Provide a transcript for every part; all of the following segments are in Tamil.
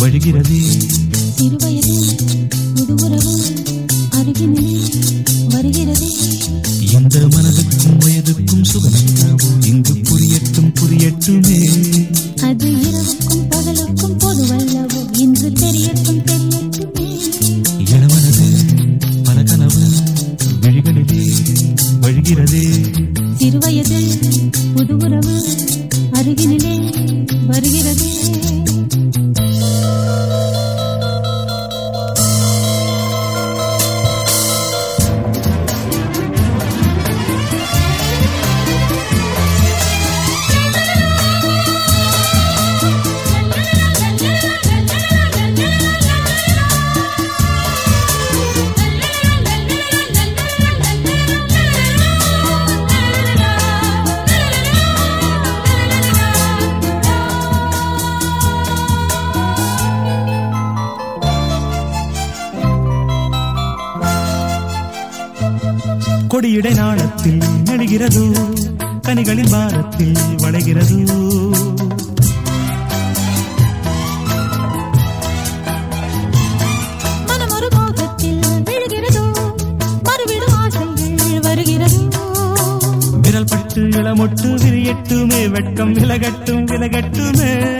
வழிகிறதே. இந்த மனதுக்கும் வயதுக்கும் சுகமென்னவோ இங்கு புரியட்டும் புரியட்டுமே. அது இரவுக்கும் பகலுக்கும் பொதுவல்லவோ இன்று தெரியட்டும் தெரியட்டுமே. இளமனது பல கனவு விழிகளிலே வழிகிறதே. சிறுவயது புது உறவு கொடியிடை நாளத்தில் நெடுகிறதோ. கனிகளின் பாரத்தில் வளைகிறதோ. விரல் பட்டு இளமொட்டு விரியட்டுமே வெட்கம் விலகட்டும் விலகட்டுமே.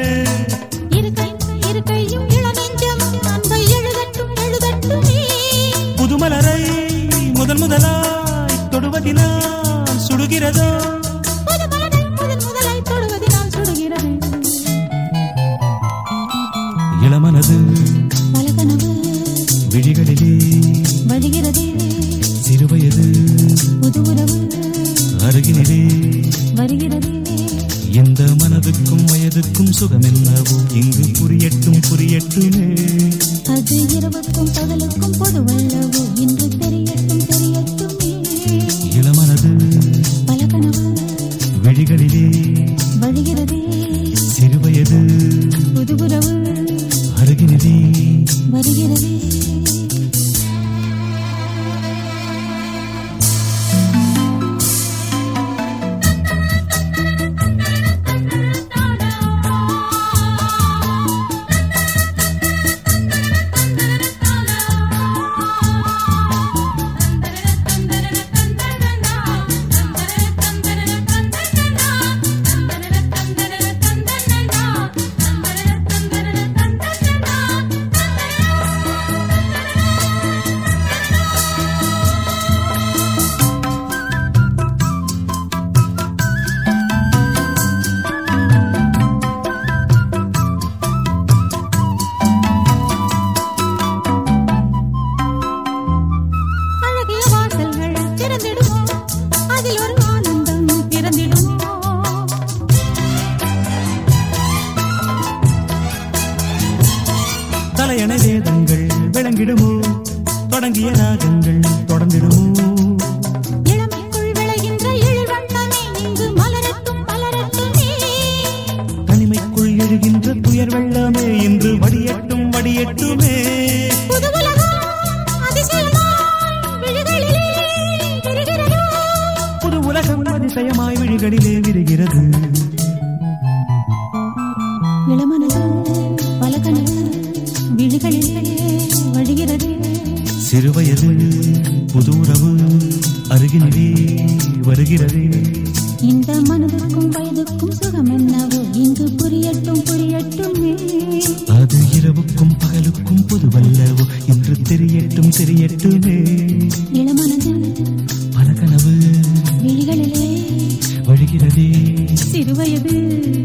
புது உறவு அருகினிலே வருகிறதே. எந்த மனதுக்கும் வயதுக்கும் சுகமென்னவோ இங்கு புரியட்டும் புரியட்டுமே அது இரவுக்கும் பகலுக்கும் பொதுவல்லவோ இன்று தெரியட்டும் தெரியட்டுமே. இளமனது பல கனவு விழிகளிலே வழிகிறதே சிறுவயது அருகினிலே வருகிறதே. தலையணை வேதங்கள் விளங்கிடுமோ? தொடங்கிய ராகங்கள் தொடர்ந்திடுமோ? தனிமைக்குள் எழுகின்ற துயர் வெள்ளமே இன்று வடியட்டும் வடியட்டுமே. புது உலகம் அதிசயமாய் விழிகளிலே விரிகிறதோ. சிறுவயது புது உறவு அருகினிலே வருகிறது. இந்த மனதுக்கும் வயதுக்கும் சுகம் என்னவோ? இங்கு புரியட்டும் புரியட்டுமே. அது இரவுக்கும் பகலுக்கும் புதுவல்லவோ? இன்று தெரியட்டும் தெரியட்டுமே. இளமனது பல கனவு விழிகளிலே வழிகிறதே. சிறுவயது